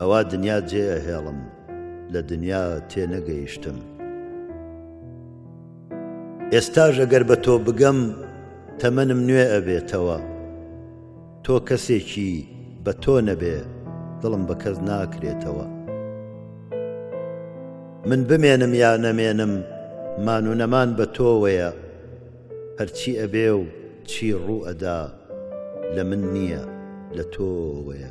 ئەوا دنیا جێ ئەهێڵم لە دنیا تێ نەگەیشتم ئێستاژ ئەگەر بە تۆ بگەم تەمەنم نوێ ئەبێتەوە تۆ کەسێکی بە تۆ نەبێ دڵم بە کەس ناکرێتەوە من بمێنم یا نەمێنم مان و نەمان بە تۆوەیە هەرچی ئەبێ و چی ڕوو ئەدا لە من نییە لە تۆوەیە